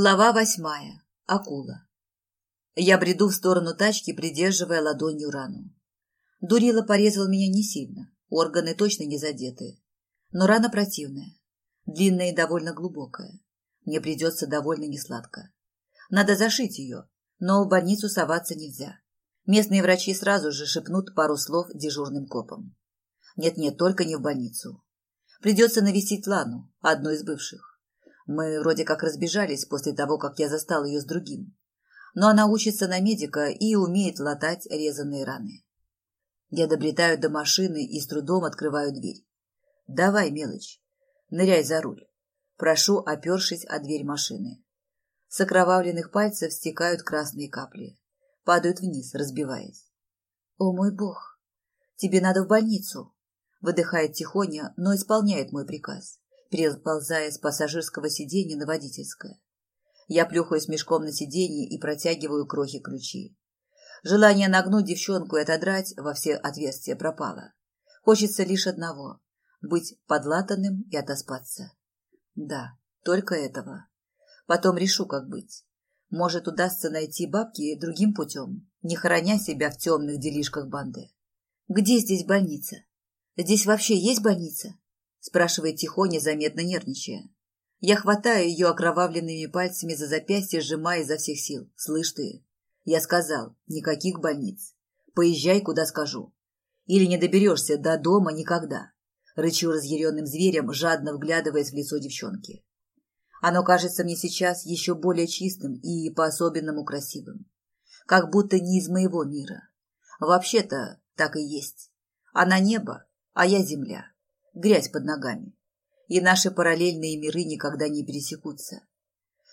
Глава восьмая. Акула. Я бреду в сторону тачки, придерживая ладонью рану. Дурила порезал меня не сильно, органы точно не задеты. Но рана противная, длинная и довольно глубокая. Мне придется довольно несладко. Надо зашить ее, но в больницу соваться нельзя. Местные врачи сразу же шепнут пару слов дежурным копам. Нет-нет, только не в больницу. Придется навестить Лану, одну из бывших. Мы вроде как разбежались после того, как я застал ее с другим. Но она учится на медика и умеет латать резанные раны. Я добретаю до машины и с трудом открываю дверь. «Давай, мелочь, ныряй за руль». Прошу, опершись о дверь машины. С окровавленных пальцев стекают красные капли. Падают вниз, разбиваясь. «О мой бог! Тебе надо в больницу!» Выдыхает тихоня, но исполняет мой приказ переползая с пассажирского сиденья на водительское. Я плюхаюсь мешком на сиденье и протягиваю крохи ключи. Желание нагнуть девчонку и отодрать во все отверстия пропало. Хочется лишь одного — быть подлатанным и отоспаться. Да, только этого. Потом решу, как быть. Может, удастся найти бабки другим путем, не хороня себя в темных делишках банды. Где здесь больница? Здесь вообще есть больница? Спрашивает Тихоня, заметно нервничая. Я хватаю ее окровавленными пальцами за запястье, сжимая изо всех сил. Слышь ты, я сказал, никаких больниц. Поезжай, куда скажу. Или не доберешься до дома никогда. Рычу разъяренным зверем, жадно вглядываясь в лицо девчонки. Оно кажется мне сейчас еще более чистым и по-особенному красивым. Как будто не из моего мира. Вообще-то так и есть. Она небо, а я земля грязь под ногами. И наши параллельные миры никогда не пересекутся.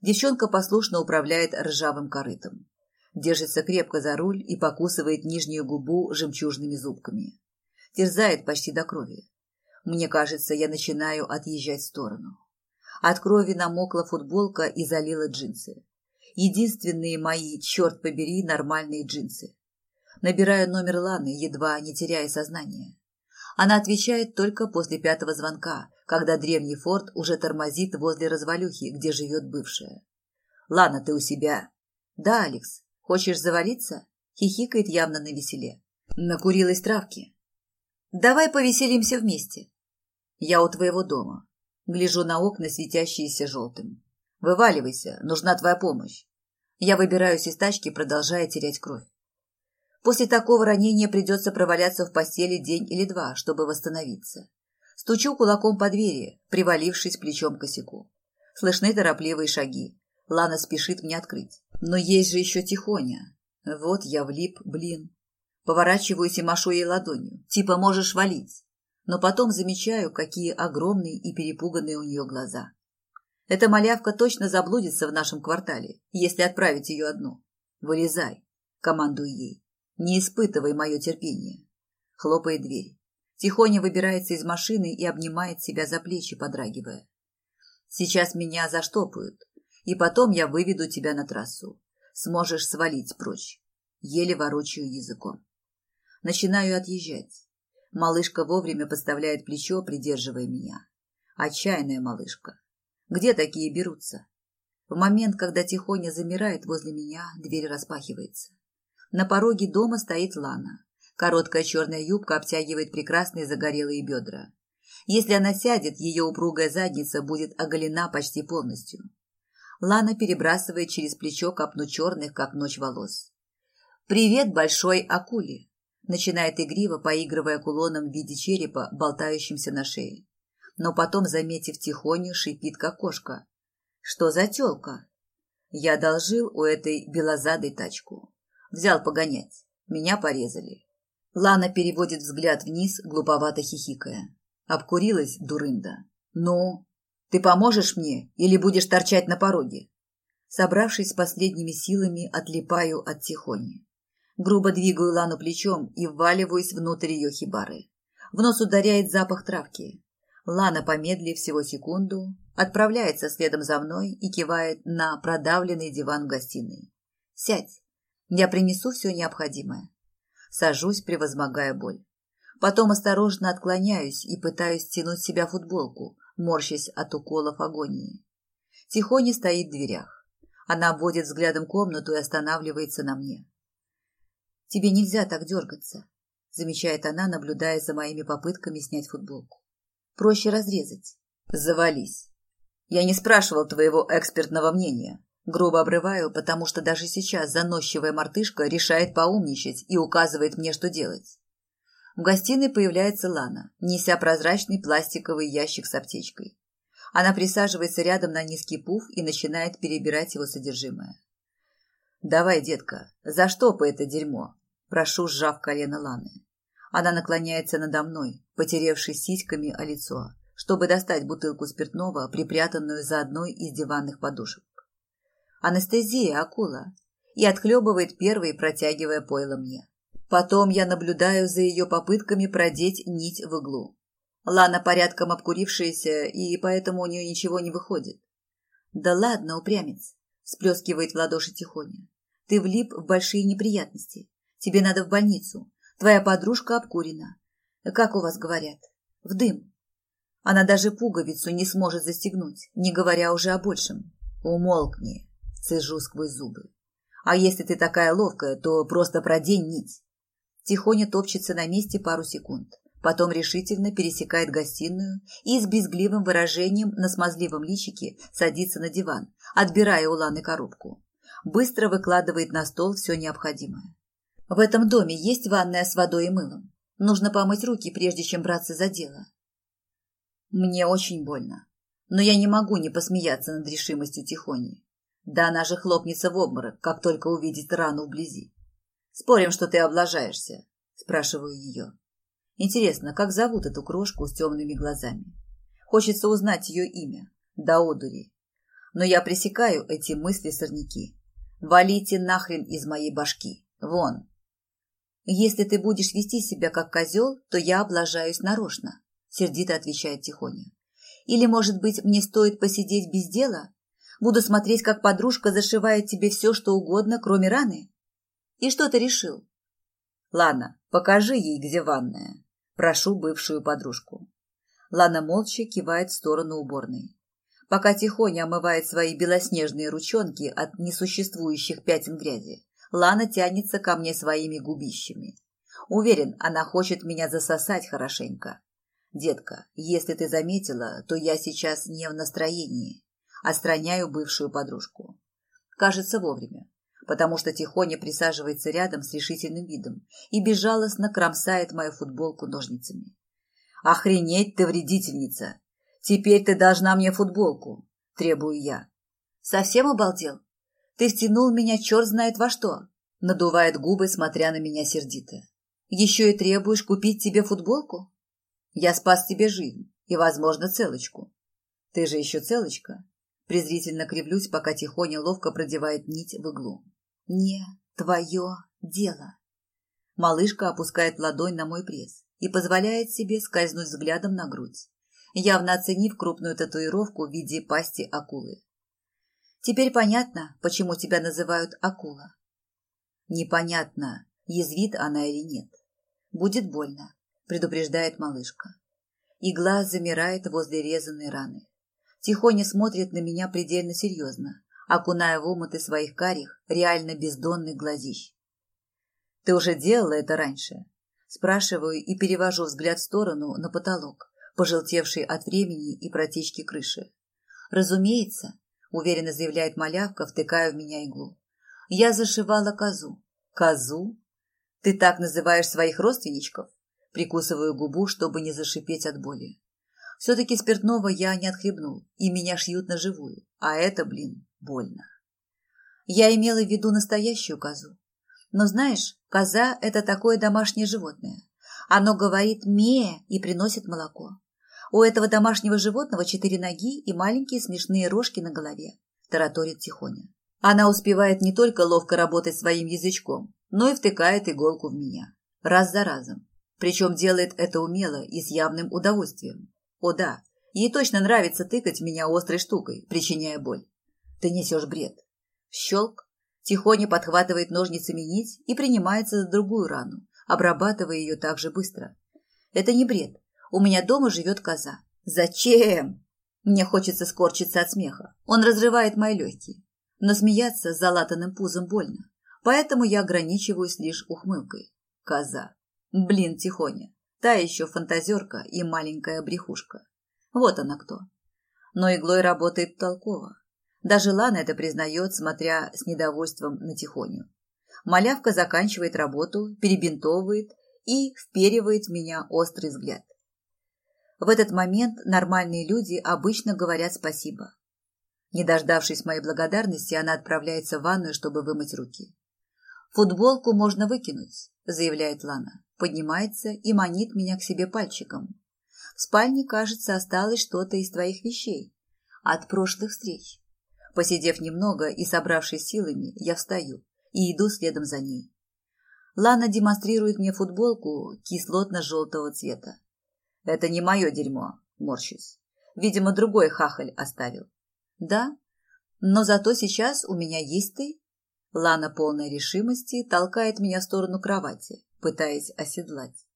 Девчонка послушно управляет ржавым корытом. Держится крепко за руль и покусывает нижнюю губу жемчужными зубками. Терзает почти до крови. Мне кажется, я начинаю отъезжать в сторону. От крови намокла футболка и залила джинсы. Единственные мои, черт побери, нормальные джинсы. Набираю номер Ланы, едва не теряя сознание. Она отвечает только после пятого звонка, когда древний форт уже тормозит возле развалюхи, где живет бывшая. «Лана, ты у себя?» «Да, Алекс. Хочешь завалиться?» Хихикает явно на веселе. Накурилась травки. «Давай повеселимся вместе». «Я у твоего дома. Гляжу на окна, светящиеся желтым. Вываливайся, нужна твоя помощь». Я выбираюсь из тачки, продолжая терять кровь. После такого ранения придется проваляться в постели день или два, чтобы восстановиться. Стучу кулаком по двери, привалившись плечом к косяку. Слышны торопливые шаги. Лана спешит мне открыть. Но есть же еще тихоня. Вот я влип, блин. Поворачиваюсь и машу ей ладонью. Типа можешь валить. Но потом замечаю, какие огромные и перепуганные у нее глаза. Эта малявка точно заблудится в нашем квартале, если отправить ее одну. Вылезай, командую ей. Не испытывай мое терпение. Хлопает дверь. Тихоня выбирается из машины и обнимает себя за плечи, подрагивая. Сейчас меня заштопают, и потом я выведу тебя на трассу. Сможешь свалить прочь. Еле ворочаю языком. Начинаю отъезжать. Малышка вовремя подставляет плечо, придерживая меня. Отчаянная малышка. Где такие берутся? В момент, когда Тихоня замирает возле меня, дверь распахивается. На пороге дома стоит Лана. Короткая черная юбка обтягивает прекрасные загорелые бедра. Если она сядет, ее упругая задница будет оголена почти полностью. Лана перебрасывает через плечо копну черных, как ночь волос. «Привет, большой акуле!» Начинает игриво, поигрывая кулоном в виде черепа, болтающимся на шее. Но потом, заметив тихоню, шипит, как кошка. «Что за тёлка?» Я одолжил у этой белозадой тачку. Взял погонять. Меня порезали. Лана переводит взгляд вниз, глуповато хихикая. Обкурилась дурында. «Ну, ты поможешь мне или будешь торчать на пороге?» Собравшись с последними силами, отлипаю от Тихони. Грубо двигаю Лану плечом и вваливаюсь внутрь ее хибары. В нос ударяет запах травки. Лана, помедлив всего секунду, отправляется следом за мной и кивает на продавленный диван в гостиной. «Сядь, я принесу все необходимое. Сажусь, превозмогая боль. Потом осторожно отклоняюсь и пытаюсь стянуть себя футболку, морщась от уколов агонии. Тихоня стоит в дверях. Она обводит взглядом комнату и останавливается на мне. «Тебе нельзя так дергаться», – замечает она, наблюдая за моими попытками снять футболку. «Проще разрезать». «Завались. Я не спрашивал твоего экспертного мнения. Грубо обрываю, потому что даже сейчас заносчивая мартышка решает поумничать и указывает мне, что делать. В гостиной появляется Лана, неся прозрачный пластиковый ящик с аптечкой. Она присаживается рядом на низкий пуф и начинает перебирать его содержимое. «Давай, детка, за что по это дерьмо?» Прошу, сжав колено Ланы. Она наклоняется надо мной, потеревшись сиськами о лицо, чтобы достать бутылку спиртного, припрятанную за одной из диванных подушек. Анестезия, акула. И отхлебывает первый, протягивая пойло мне. Потом я наблюдаю за ее попытками продеть нить в иглу. Лана порядком обкурившаяся, и поэтому у нее ничего не выходит. «Да ладно, упрямец!» – сплескивает в ладоши тихоня. «Ты влип в большие неприятности. Тебе надо в больницу. Твоя подружка обкурена. Как у вас говорят? В дым. Она даже пуговицу не сможет застегнуть, не говоря уже о большем. Умолкни!» Цежу сквозь зубы. А если ты такая ловкая, то просто продень нить. Тихоня топчется на месте пару секунд. Потом решительно пересекает гостиную и с безгливым выражением на смазливом личике садится на диван, отбирая у Ланы коробку. Быстро выкладывает на стол все необходимое. В этом доме есть ванная с водой и мылом. Нужно помыть руки, прежде чем браться за дело. Мне очень больно. Но я не могу не посмеяться над решимостью Тихони. Да она же хлопнется в обморок, как только увидит рану вблизи. «Спорим, что ты облажаешься?» – спрашиваю ее. Интересно, как зовут эту крошку с темными глазами? Хочется узнать ее имя. Да одури. Но я пресекаю эти мысли-сорняки. Валите нахрен из моей башки. Вон. Если ты будешь вести себя как козел, то я облажаюсь нарочно, сердито отвечает Тихоня. Или, может быть, мне стоит посидеть без дела Буду смотреть, как подружка зашивает тебе все, что угодно, кроме раны? И что ты решил? Ладно, покажи ей, где ванная. Прошу бывшую подружку. Лана молча кивает в сторону уборной. Пока тихоня омывает свои белоснежные ручонки от несуществующих пятен грязи, Лана тянется ко мне своими губищами. Уверен, она хочет меня засосать хорошенько. Детка, если ты заметила, то я сейчас не в настроении. Отстраняю бывшую подружку. Кажется, вовремя, потому что Тихоня присаживается рядом с решительным видом и безжалостно кромсает мою футболку ножницами. «Охренеть ты, вредительница! Теперь ты должна мне футболку!» – требую я. «Совсем обалдел? Ты втянул меня черт знает во что!» – надувает губы, смотря на меня сердито. «Еще и требуешь купить тебе футболку?» «Я спас тебе жизнь и, возможно, целочку. Ты же еще целочка, Презрительно кривлюсь, пока Тихоня ловко продевает нить в иглу. «Не твое дело». Малышка опускает ладонь на мой пресс и позволяет себе скользнуть взглядом на грудь, явно оценив крупную татуировку в виде пасти акулы. «Теперь понятно, почему тебя называют акула». «Непонятно, язвит она или нет. Будет больно», – предупреждает малышка. Игла замирает возле резаной раны. Тихоня смотрит на меня предельно серьезно, окуная в омуты своих карих, реально бездонных глазищ. «Ты уже делала это раньше?» Спрашиваю и перевожу взгляд в сторону на потолок, пожелтевший от времени и протечки крыши. «Разумеется», — уверенно заявляет малявка, втыкая в меня иглу. «Я зашивала козу». «Козу? Ты так называешь своих родственничков?» Прикусываю губу, чтобы не зашипеть от боли. Все-таки спиртного я не отхлебнул, и меня шьют на живую, а это, блин, больно. Я имела в виду настоящую козу. Но знаешь, коза – это такое домашнее животное. Оно говорит «ме» и приносит молоко. У этого домашнего животного четыре ноги и маленькие смешные рожки на голове, тараторит тихоня. Она успевает не только ловко работать своим язычком, но и втыкает иголку в меня. Раз за разом. Причем делает это умело и с явным удовольствием. О да, ей точно нравится тыкать меня острой штукой, причиняя боль. Ты несешь бред. Щелк. Тихоня подхватывает ножницами нить и принимается за другую рану, обрабатывая ее так же быстро. Это не бред. У меня дома живет коза. Зачем? Мне хочется скорчиться от смеха. Он разрывает мои легкие. Но смеяться с залатанным пузом больно, поэтому я ограничиваюсь лишь ухмылкой. Коза. Блин, тихоня. Та еще фантазерка и маленькая брехушка. Вот она кто. Но иглой работает толково. Даже Лана это признает, смотря с недовольством на тихоню. Малявка заканчивает работу, перебинтовывает и вперивает в меня острый взгляд. В этот момент нормальные люди обычно говорят спасибо. Не дождавшись моей благодарности, она отправляется в ванную, чтобы вымыть руки. «Футболку можно выкинуть», – заявляет Лана. Поднимается и манит меня к себе пальчиком. «В спальне, кажется, осталось что-то из твоих вещей. От прошлых встреч». Посидев немного и собравшись силами, я встаю и иду следом за ней. Лана демонстрирует мне футболку кислотно-желтого цвета. Это не мое дерьмо, морщусь. Видимо, другой хахаль оставил. Да, но зато сейчас у меня есть ты. Лана, полная решимости, толкает меня в сторону кровати, пытаясь оседлать.